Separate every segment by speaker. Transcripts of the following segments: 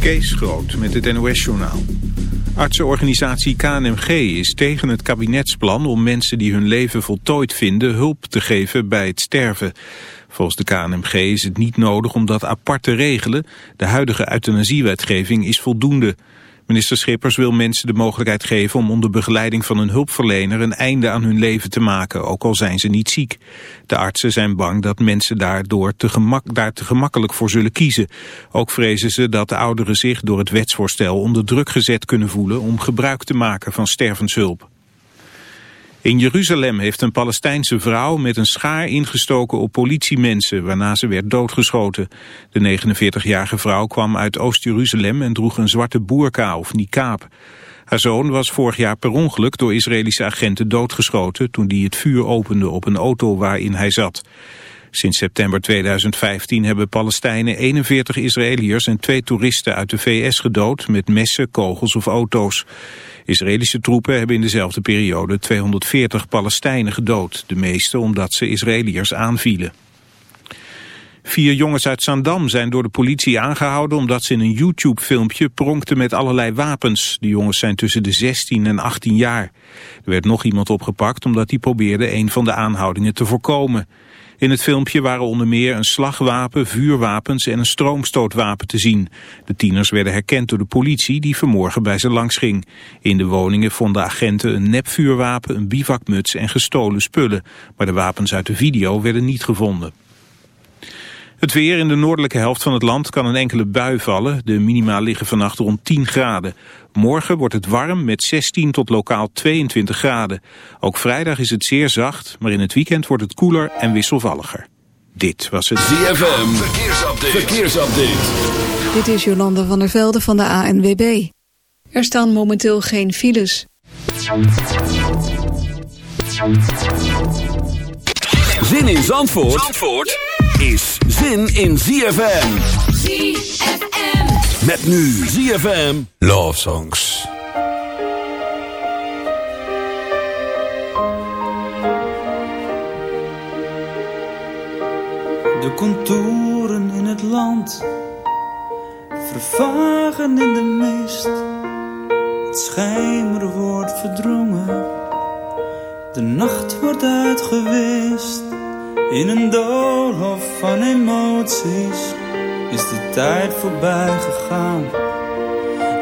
Speaker 1: Kees Groot met het NOS-journaal. Artsenorganisatie KNMG is tegen het kabinetsplan om mensen die hun leven voltooid vinden hulp te geven bij het sterven. Volgens de KNMG is het niet nodig om dat apart te regelen. De huidige euthanasiewetgeving is voldoende. Minister Schippers wil mensen de mogelijkheid geven om onder begeleiding van een hulpverlener een einde aan hun leven te maken, ook al zijn ze niet ziek. De artsen zijn bang dat mensen daardoor te gemak, daar te gemakkelijk voor zullen kiezen. Ook vrezen ze dat de ouderen zich door het wetsvoorstel onder druk gezet kunnen voelen om gebruik te maken van stervenshulp. In Jeruzalem heeft een Palestijnse vrouw met een schaar ingestoken op politiemensen, waarna ze werd doodgeschoten. De 49-jarige vrouw kwam uit Oost-Jeruzalem en droeg een zwarte boerka of niqab. Haar zoon was vorig jaar per ongeluk door Israëlische agenten doodgeschoten toen die het vuur opende op een auto waarin hij zat. Sinds september 2015 hebben Palestijnen 41 Israëliërs en twee toeristen uit de VS gedood met messen, kogels of auto's. Israëlische troepen hebben in dezelfde periode 240 Palestijnen gedood, de meeste omdat ze Israëliërs aanvielen. Vier jongens uit Zandam zijn door de politie aangehouden omdat ze in een YouTube-filmpje pronkten met allerlei wapens. De jongens zijn tussen de 16 en 18 jaar. Er werd nog iemand opgepakt omdat hij probeerde een van de aanhoudingen te voorkomen. In het filmpje waren onder meer een slagwapen, vuurwapens en een stroomstootwapen te zien. De tieners werden herkend door de politie die vanmorgen bij ze langs ging. In de woningen vonden agenten een nepvuurwapen, een bivakmuts en gestolen spullen. Maar de wapens uit de video werden niet gevonden. Het weer in de noordelijke helft van het land kan een enkele bui vallen. De minima liggen vannacht rond 10 graden. Morgen wordt het warm met 16 tot lokaal 22 graden. Ook vrijdag is het zeer zacht, maar in het weekend wordt het koeler en wisselvalliger. Dit was het
Speaker 2: ZFM Verkeersupdate. Verkeersupdate.
Speaker 3: Dit is Jolanda van der Velde van de ANWB. Er staan momenteel geen files.
Speaker 2: Zin in Zandvoort? Zandvoort? Is zin in ZFM.
Speaker 4: ZFM.
Speaker 2: Met nu ZFM Love Songs.
Speaker 5: De contouren in het land vervagen in de mist. Het schijmer wordt verdrongen, de nacht wordt uitgewist. In een doolhof van emoties is de tijd voorbij gegaan.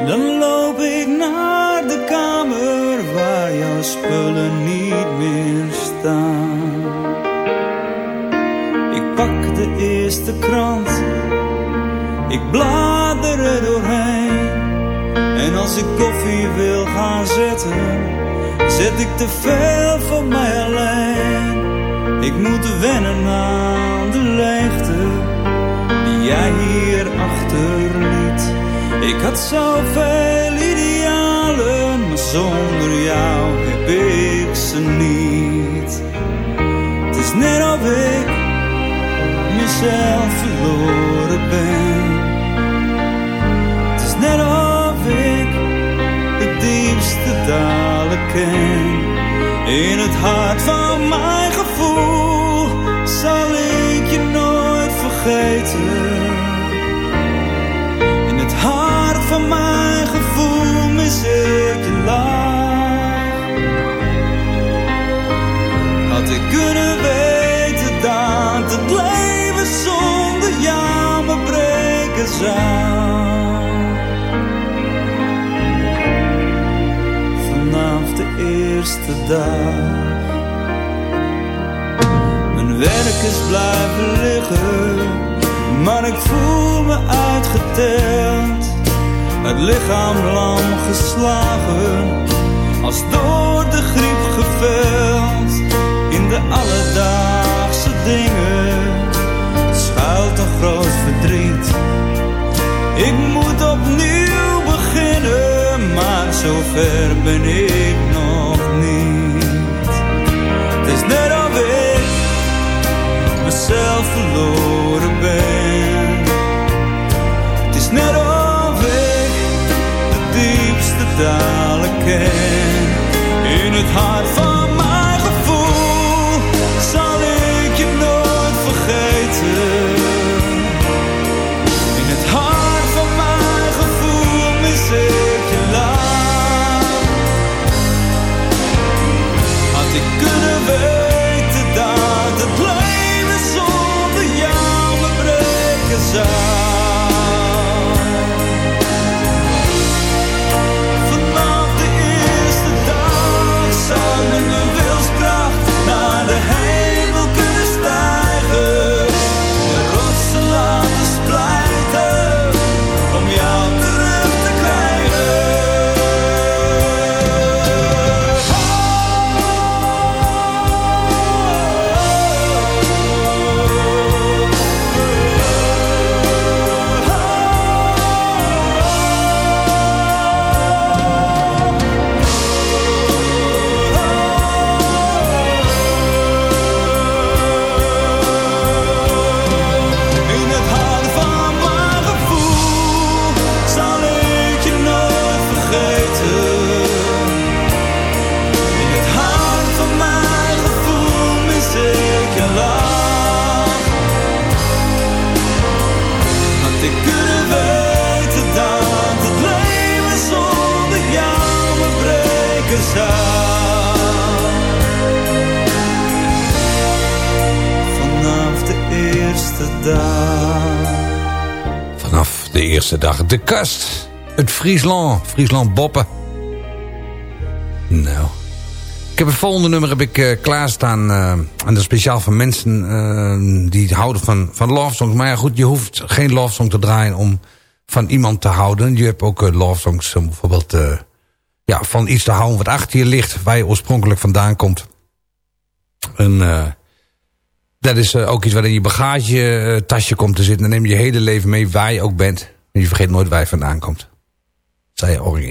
Speaker 5: Dan loop ik naar de kamer waar jouw spullen niet meer staan. Ik pak de eerste krant, ik blader er doorheen. En als ik koffie wil gaan zetten, zet ik te veel voor mij alleen. Ik moet wennen aan de leegte die jij hier achterliet. Ik had zoveel idealen, maar zonder jou heb ik ze niet. Het is net of ik mezelf verloren ben. Het is net of ik de diepste dalen ken. In het hart van vergeten. In het hart van mijn gevoel mis ik je. Had ik kunnen weten dat het leven zonder jou me breken zou. Vanaf de eerste dag. Werk is blijven liggen, maar ik voel me uitgeteld. Het lichaam lam geslagen, als door de griep geveld. In de alledaagse dingen schuilt een groot verdriet. Ik moet opnieuw beginnen, maar zover ben ik nog niet. Het is net ik mezelf verloren ben. Het is net of ik de diepste dalen ken. In het hart van De
Speaker 4: kast. Het Friesland. Friesland Boppen. Nou. Ik heb het volgende nummer heb ik, uh, klaarstaan. En dat is speciaal voor mensen uh, die houden van, van love songs. Maar ja goed, je hoeft geen love song te draaien om van iemand te houden. Je hebt ook love songs om bijvoorbeeld ja, van iets te houden wat achter je ligt. Waar je oorspronkelijk vandaan komt. En dat is ook iets wat in je bagagetasje komt te zitten. Dan neem je je hele leven mee waar je ook bent. Je vergeet nooit waar je vandaan komt. Zei Ori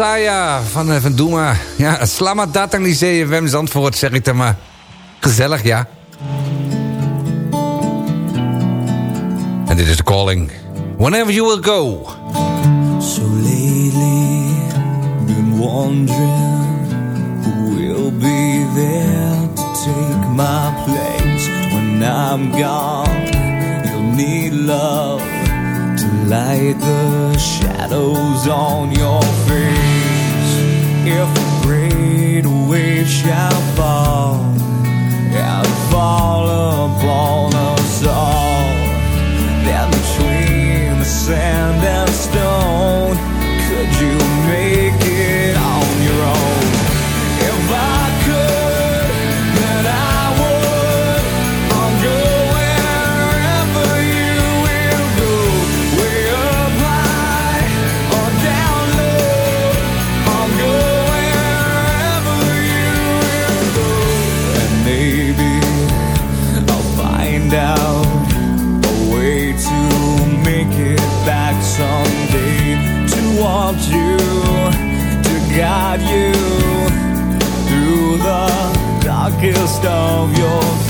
Speaker 4: Rumasaya van, uh, van Doema. Ja, selamat datang di CFM Zandvoort, zeg ik dan maar. Gezellig, ja. En dit is de calling. Whenever you will go.
Speaker 5: So lately, been wondering who will be there to take my place when I'm gone. You'll need love to light the shadows on your face. If a great wave shall fall and fall upon us all, then between the sand and stone, darkest of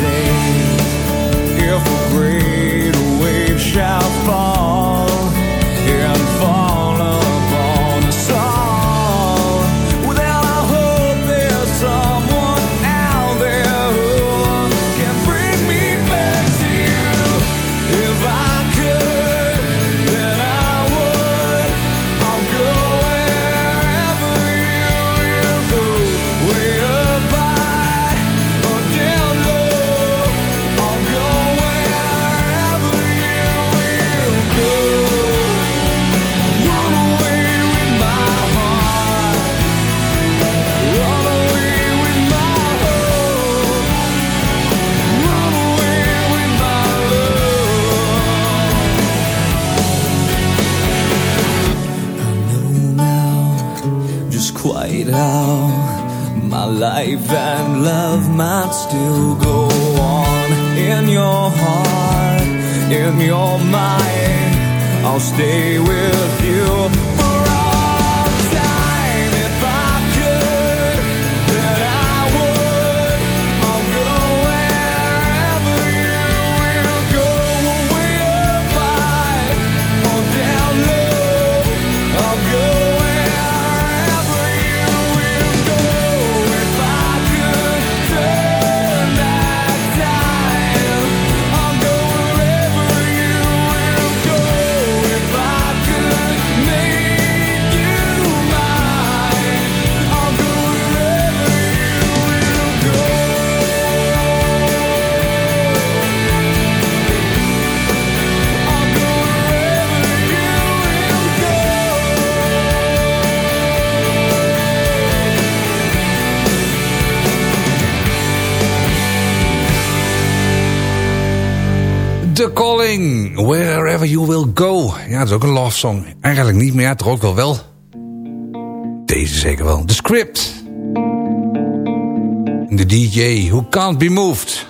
Speaker 5: Wherever You Will Go.
Speaker 4: Ja, dat is ook een love song. Eigenlijk niet, ja, toch ook wel wel. Deze zeker wel. The Script. De DJ Who Can't Be Moved.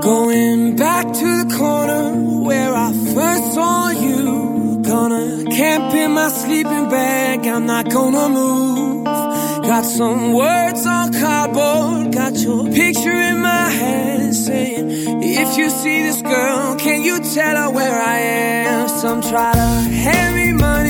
Speaker 6: Going back to the corner where I first saw you. Gonna camp in my sleeping bag, I'm not gonna move. Got some words on cardboard, got your picture in my hand saying, If you see this girl, can you tell her where I am? Some try to hand me money,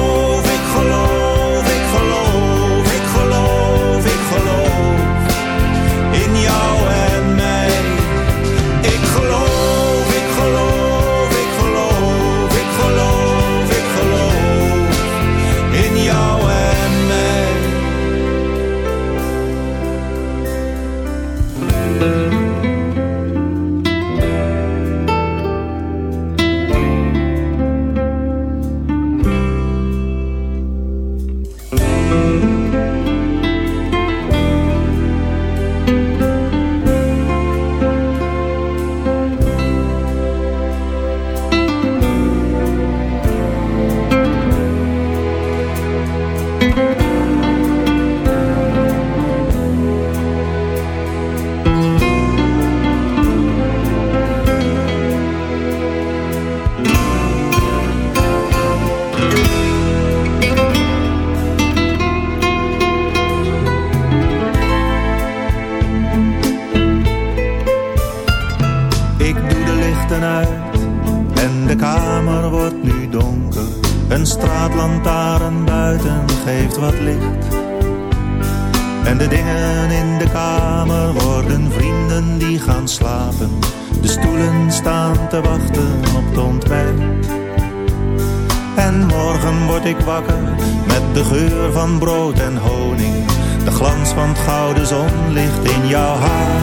Speaker 7: in jouw haar.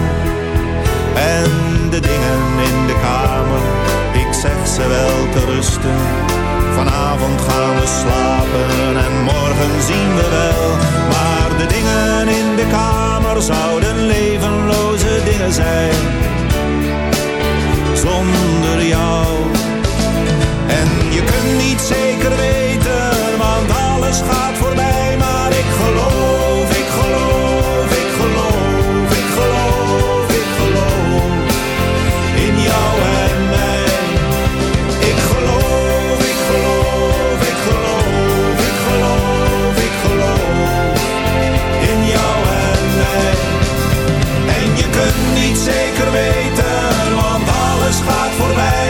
Speaker 7: En de dingen in de kamer, ik zeg ze wel te rusten. Vanavond gaan we slapen en morgen zien we wel. Maar de dingen in de kamer zouden levenloze dingen zijn. Zonder jou. En je kunt niet zeker weten, want alles gaat voorbij.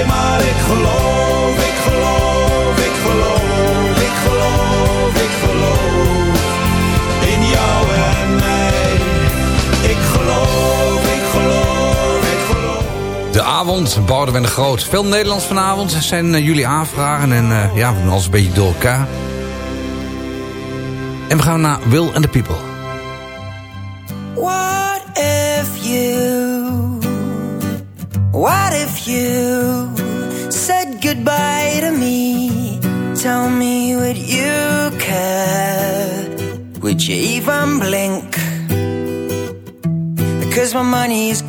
Speaker 7: maar ik geloof, ik geloof, ik geloof, ik geloof, ik geloof in jou en mij. Ik geloof, ik geloof, ik geloof.
Speaker 4: De avond, Boudewijn de Groot. Veel Nederlands vanavond zijn eh, jullie aanvragen en uh, ja, we doen alles een beetje door elkaar. En we gaan naar Will and the People.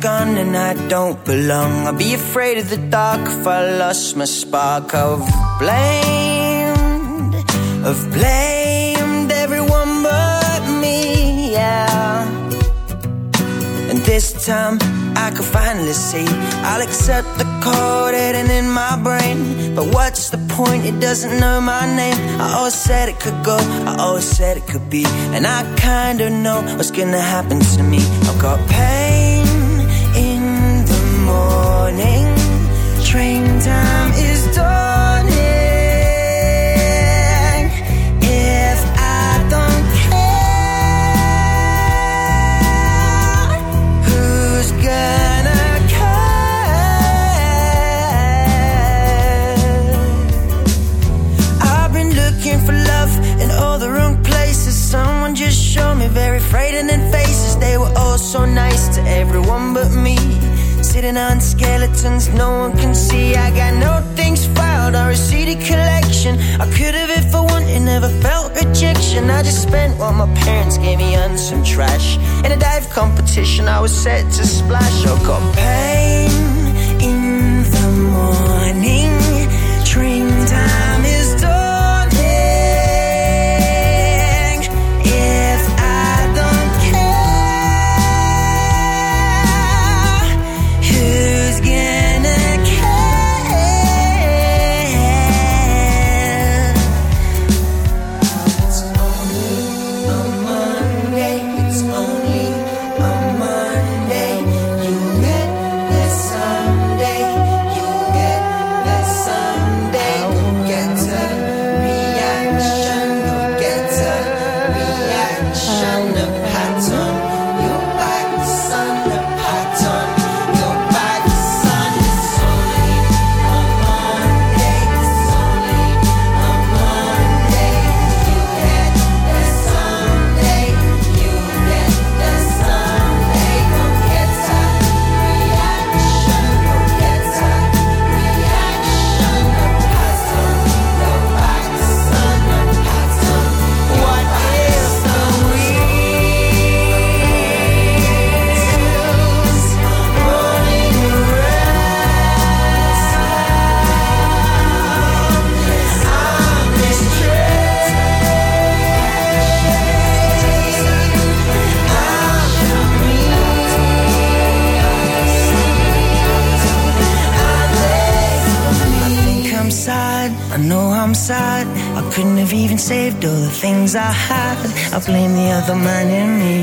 Speaker 8: Money's and I don't belong. I'd be afraid of the dark if I lost my spark. I've blamed, I've blamed everyone but me, yeah. And this time I can finally see I'll accept the code hidden in my brain. But what's the point? It doesn't know my name. I always said it could go, I always said it could be. And I kinda know what's gonna happen to me. I've got pain morning. Train time is dawning. If I don't care, who's gonna care? I've been looking for love in all the wrong places. Someone just showed me very frightening faces. They were all so nice to everyone but me. Sitting on skeletons no one can see. I got no things filed or a CD collection. I could have if I wanted, never felt rejection. I just spent what my parents gave me on some trash. In a dive competition, I was set to splash. I got pain all the things I had. I blame the other man in me.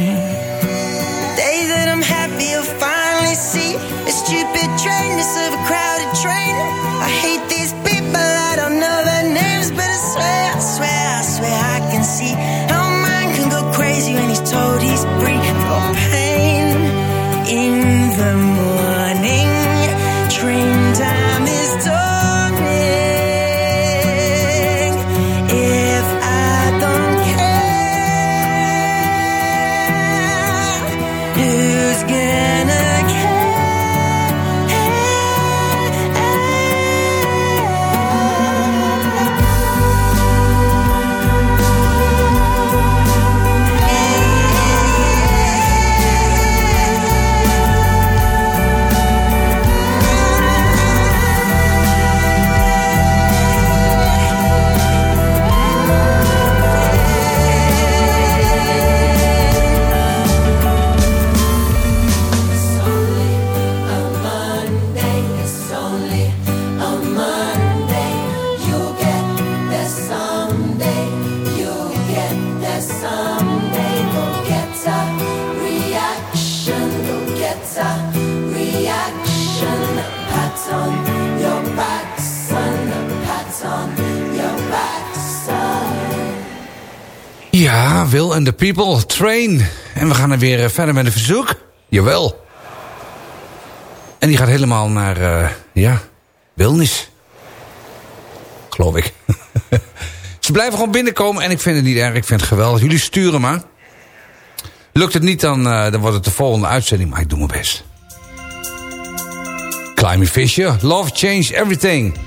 Speaker 4: Ja, Will and the People, Train. En we gaan er weer eh, verder met een verzoek. Jawel.
Speaker 9: En die gaat helemaal naar, uh, ja, Wilnis. Geloof ik. Ze blijven gewoon binnenkomen en ik vind het niet erg. Ik vind het geweldig. Jullie sturen maar. Lukt het niet, dan, uh, dan wordt het de volgende uitzending. Maar ik doe mijn best. Climby Fisher, Love Change Everything.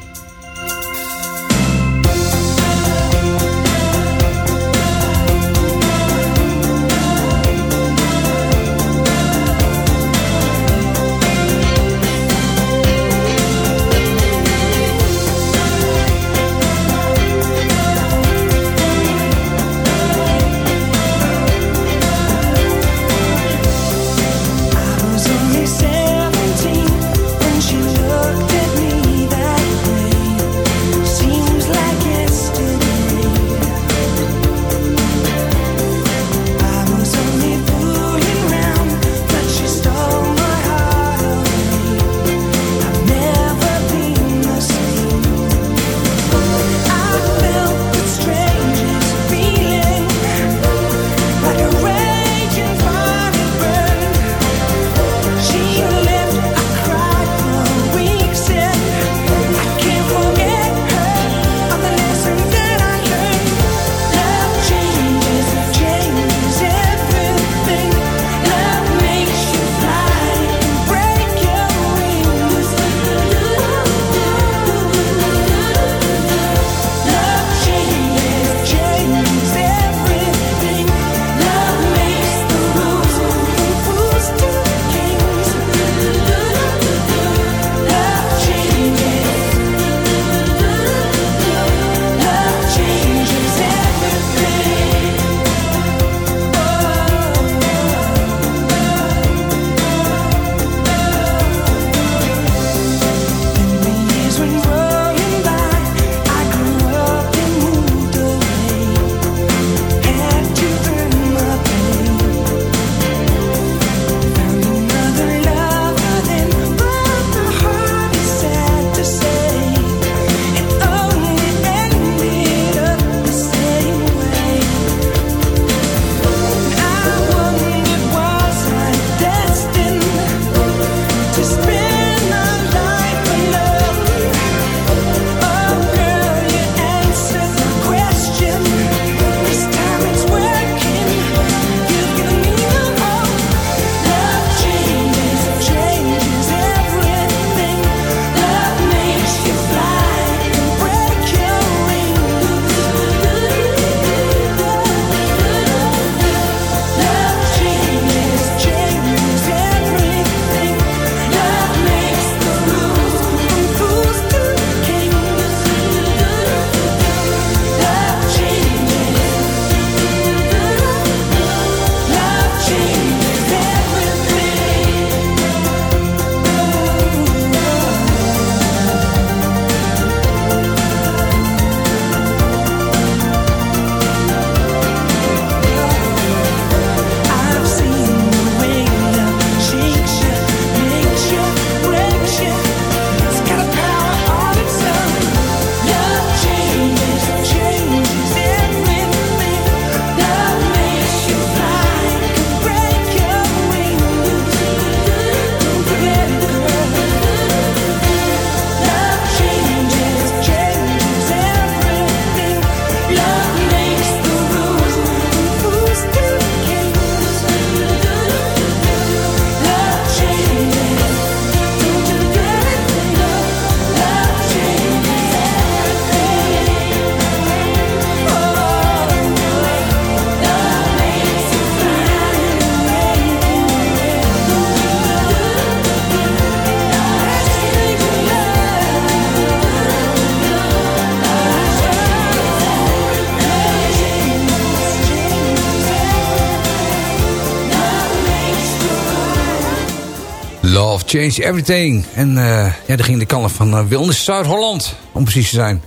Speaker 9: Change Everything. En uh, ja, daar ging de kalf van uh, Wilnis Zuid-Holland, om precies te zijn.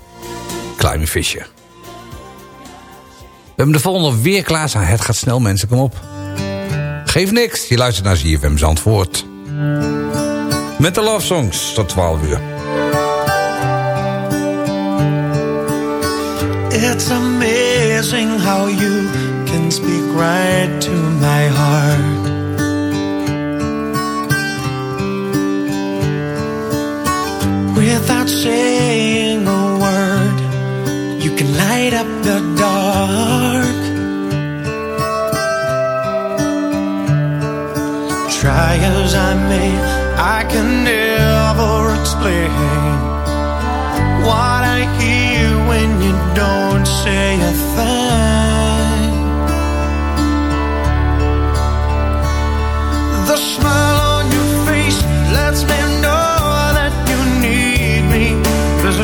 Speaker 9: Kleine visje. We hebben de volgende weer klaar staan. Het gaat snel, mensen, kom op. Geef niks, je luistert naar ZFM Zandvoort. Met de Love Songs tot 12 uur.
Speaker 10: It's amazing how you can speak right to my heart without saying a word. You can light up the dark. Try as I may, I can never explain what I hear when you don't say a thing. The smile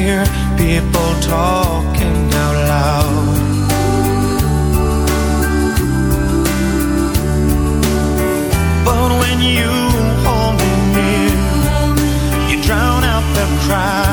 Speaker 10: Hear people talking out loud. But when you hold me near, you drown out the crowd.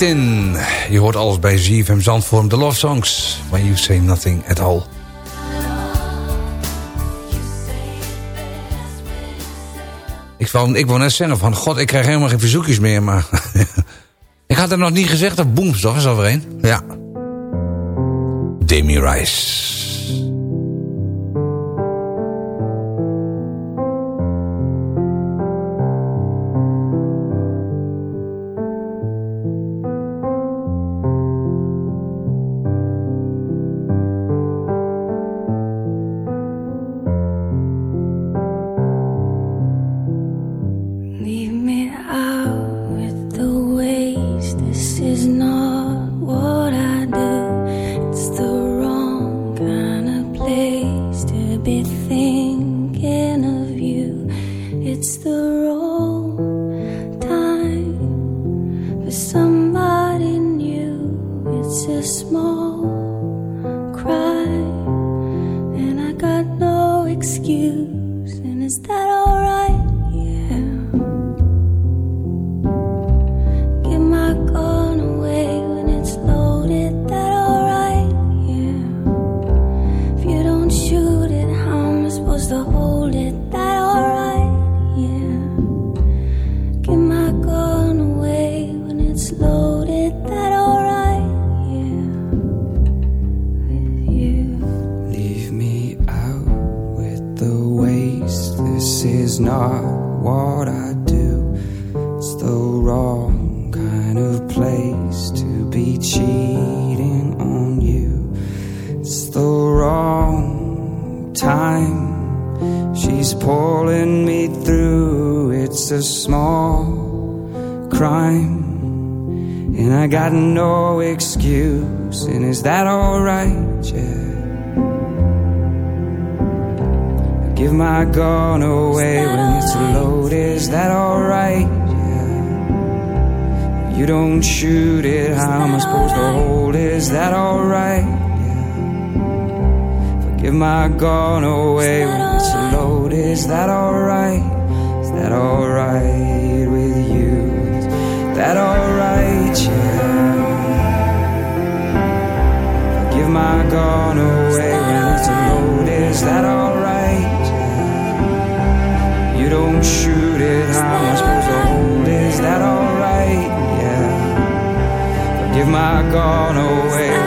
Speaker 4: Je hoort alles bij ZFM Zandvorm. The Love Songs. When you say nothing at all. Ik wou, ik wou net zeggen van... God, ik krijg helemaal geen verzoekjes meer, maar... ik had het nog niet gezegd. Dat Booms, toch? Is er weer een? Ja. Demi Rice.
Speaker 11: You don't shoot it, how am I supposed to hold?
Speaker 9: Is that alright? Yeah. Forgive my gun away when it's loaded. Is that alright? Is that alright with you? Is that alright? Yeah. Forgive my gun away when it's loaded. Is that alright? You don't shoot it, how am I supposed to hold? Is that alright? Forgive my gun away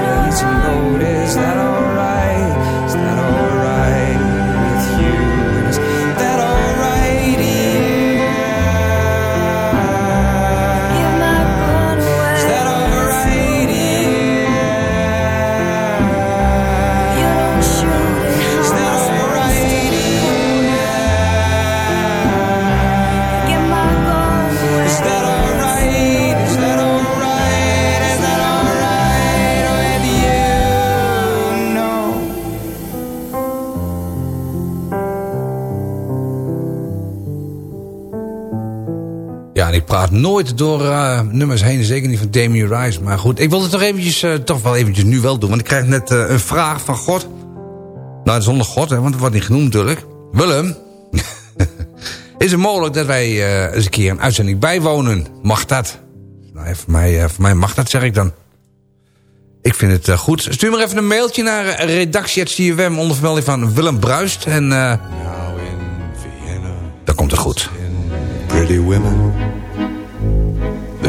Speaker 4: praat nooit door eh, nummers heen. Zeker niet van Damien Rice. Maar goed, ik wil het toch eventjes, eh, toch wel eventjes nu wel doen. Want ik krijg net eh, een vraag van God. Nou, zonder God, hè, want het wordt niet genoemd natuurlijk. Willem, is het mogelijk dat wij eens een keer een uitzending bijwonen? Mag dat? Nou, voor mij, voor mij mag dat, zeg ik dan. Ik vind het goed. Stuur maar even een mailtje naar redactie.cfm onder vermelding van Willem Bruist. En
Speaker 12: Vienna,
Speaker 4: dan komt het goed.
Speaker 12: pretty women.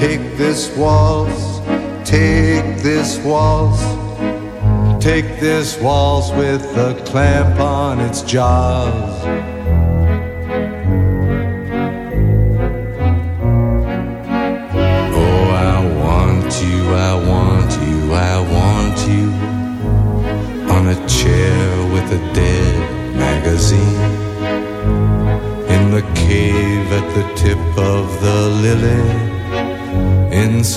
Speaker 12: Take this waltz, take this waltz, take this waltz with a clamp on its jaws.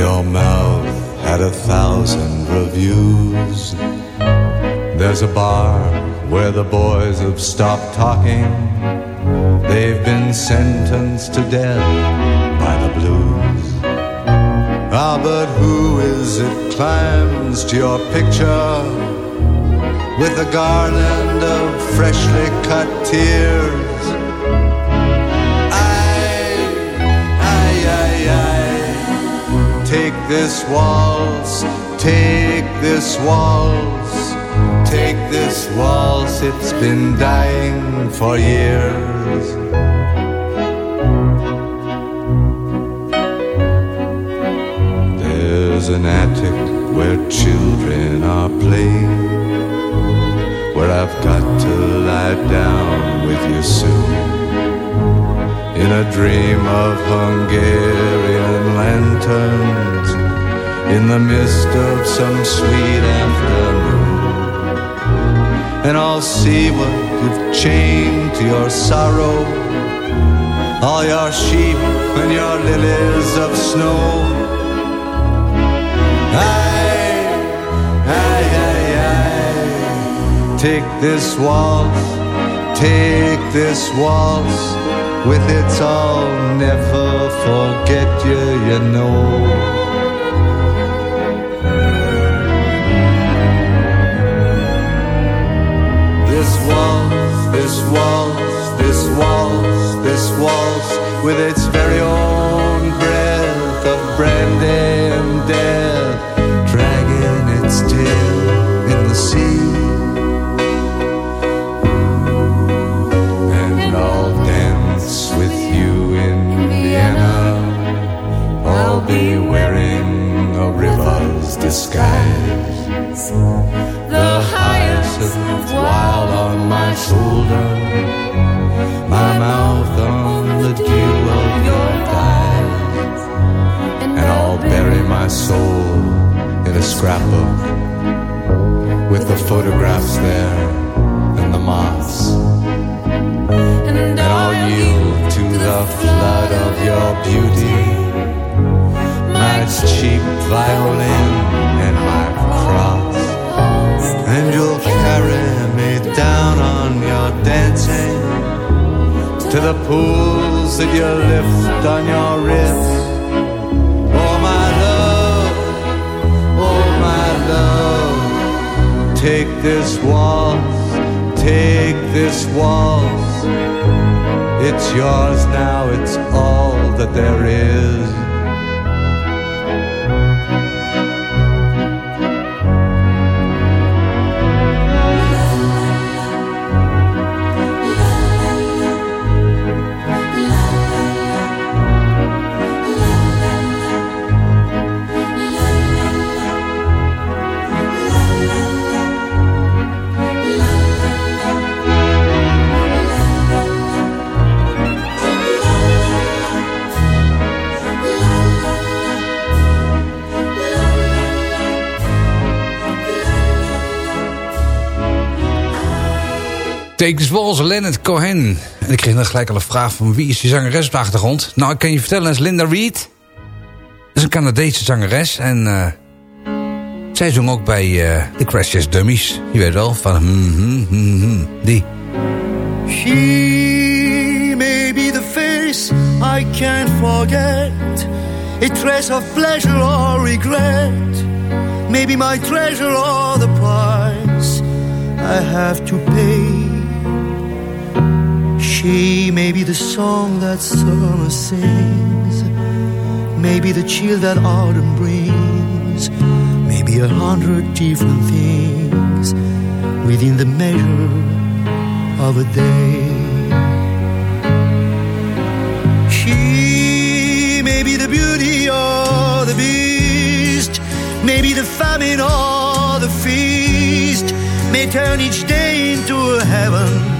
Speaker 12: Your mouth had a thousand reviews. There's a bar where the boys have stopped talking. They've been sentenced to death by the blues. Ah, but who is it climbs to your picture with a garland of freshly cut tears? Take this waltz, take this waltz, take this waltz, it's been dying for years. There's an attic where children are playing, where I've got to lie down with you soon. In a dream of Hungarian lanterns. In the mist of some sweet afternoon. And I'll see what you've chained to your sorrow. All your sheep and your lilies of snow. Aye, aye, aye, aye. Take this waltz, take this waltz. With its I'll never forget you, you know. This waltz, this waltz, this waltz, this waltz, with its very own breath of brandy and death, Take this
Speaker 4: Walls, Leonard Cohen. En ik kreeg dan gelijk al een vraag van wie is die zangeres op de achtergrond? Nou, ik kan je vertellen, dat is Linda Reed. Dat is een Canadese zangeres. En uh, zij zong ook bij uh, The Crash Dummies. Je weet wel, van hmm, hmm, hmm, hmm, die.
Speaker 13: She may be the face I can't forget. A trace of pleasure or regret. Maybe my treasure or the price I have to pay. She may be the song that summer sings. Maybe the chill that autumn brings. Maybe a hundred different things within the measure of a day. She may be the beauty or the beast. Maybe the famine or the feast. May turn each day into a heaven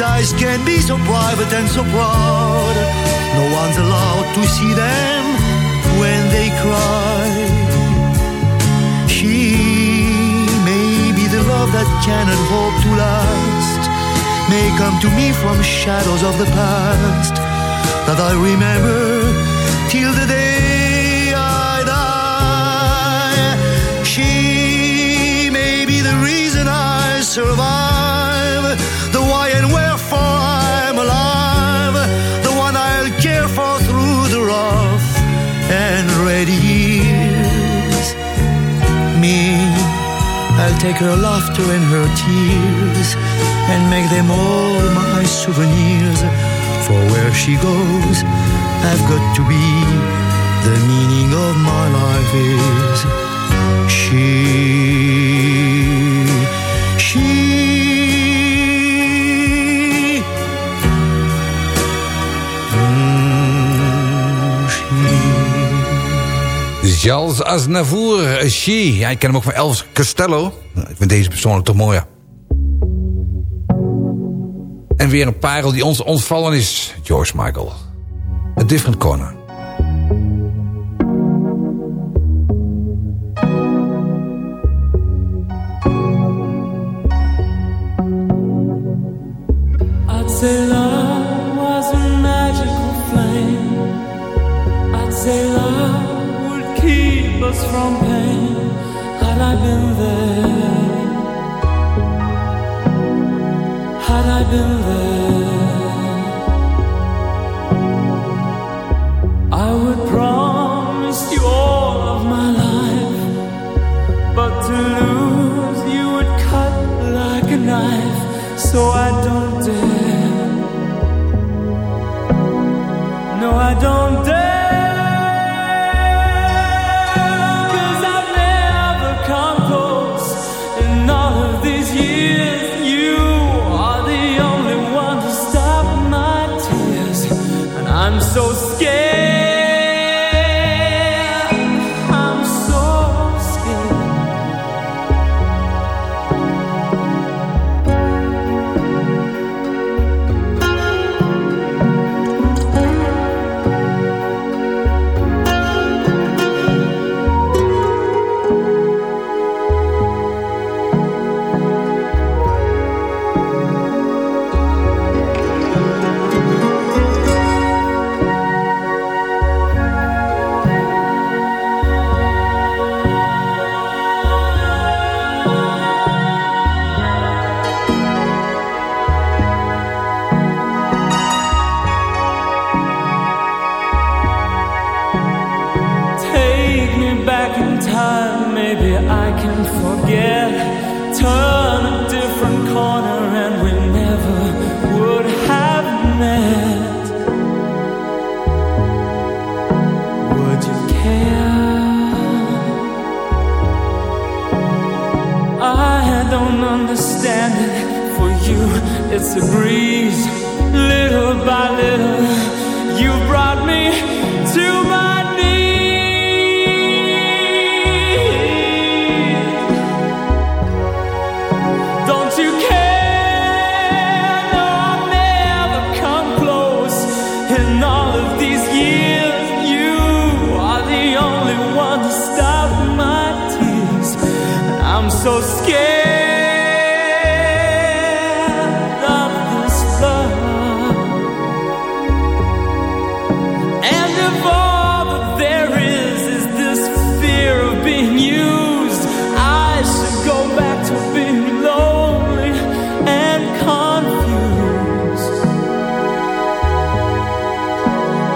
Speaker 13: whose eyes can be so private and so proud. No one's allowed to see them when they cry. She may be the love that cannot hope to last, may come to me from shadows of the past that I remember till the day I die. She may be the reason I survive, take her laughter and her tears and make them all my souvenirs. For where she goes, I've got to be. The meaning of my life is she. She. Mm.
Speaker 14: Charles Aznavour, She. Ja, ik ken hem ook van Elvis Costello. Vind deze persoonlijk toch mooier. En weer een parel die ons ontvallen is. George Michael. A Different Corner.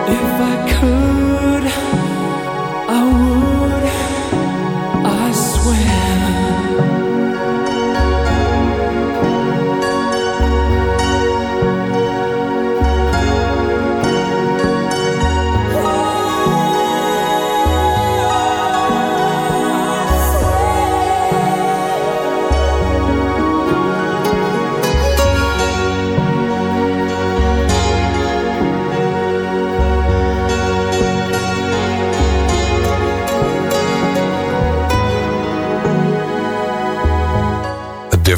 Speaker 4: If I could,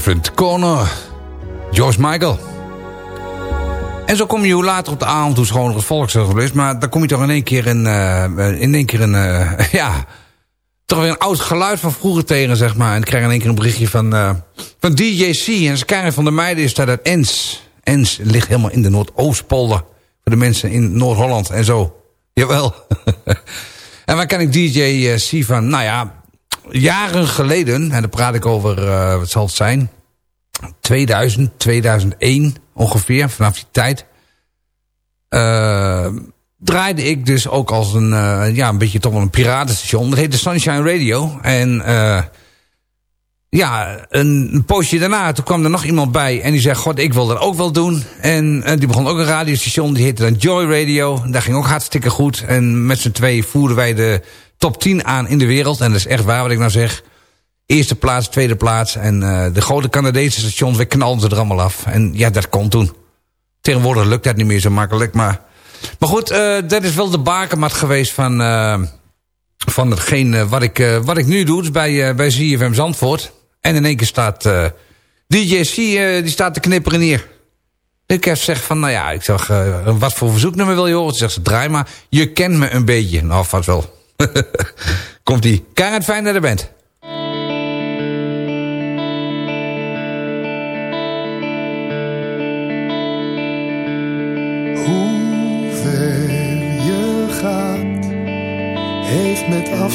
Speaker 14: Different Corner. George Michael. En zo kom je hoe later op de avond, hoe schoner het volk geweest. Maar dan kom je toch in één keer een, eh, in één keer een, eh, ja, toch weer een oud geluid van vroeger tegen, zeg maar. En ik krijg in één keer een berichtje van, eh, van DJC. En Karin van der Meijden is daar uit Ens. Ens ligt helemaal in de Noordoostpolder. Voor de mensen in Noord-Holland en zo. Jawel. en waar kan ik DJC van? Nou ja, jaren geleden, en dan praat ik over, wat zal het zijn? 2000, 2001 ongeveer, vanaf die tijd. eh, draaide ik dus ook als een, eh, ja, een beetje toch wel een piratenstation. Dat heette Sunshine Radio. En eh,
Speaker 4: ja, een, een poosje daarna, toen kwam er nog iemand bij... en die zei, god, ik wil dat ook wel doen. En, en die begon ook een radiostation, die heette dan Joy Radio. Dat ging ook hartstikke goed. En met z'n twee voerden wij de top 10 aan in de wereld. En dat is echt waar wat ik nou zeg. Eerste plaats, tweede plaats. En uh, de grote Canadese stations, we knalden ze er allemaal af. En ja, dat kon toen. Tegenwoordig lukt dat niet meer zo makkelijk, maar... Maar goed, uh, dat is wel de bakermat geweest van, uh, van hetgeen wat, ik, wat ik nu doe. Dus bij, bij ZFM Zandvoort. En in één keer staat DJ C, die staat te knipperen hier. Ik heb gezegd van, nou ja, ik zeg, wat voor verzoeknummer wil je horen? Ze zegt ze, draai maar, je kent me een beetje. Nou, vast wel. Komt-ie. Karen, fijn dat je er bent.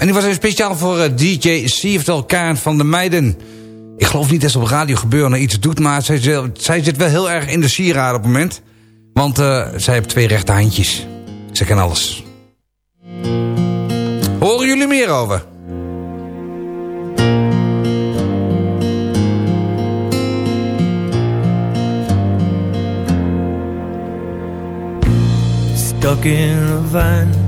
Speaker 4: Die was speciaal voor uh, DJ Sievertel Karen van de Meiden. Ik geloof niet dat ze op radio gebeuren iets doet... maar zij, zit wel heel erg in de sieraden op het moment. Want uh, zij heeft twee rechte handjes. Ze kan alles. jullie meer over.
Speaker 10: Stuck in a van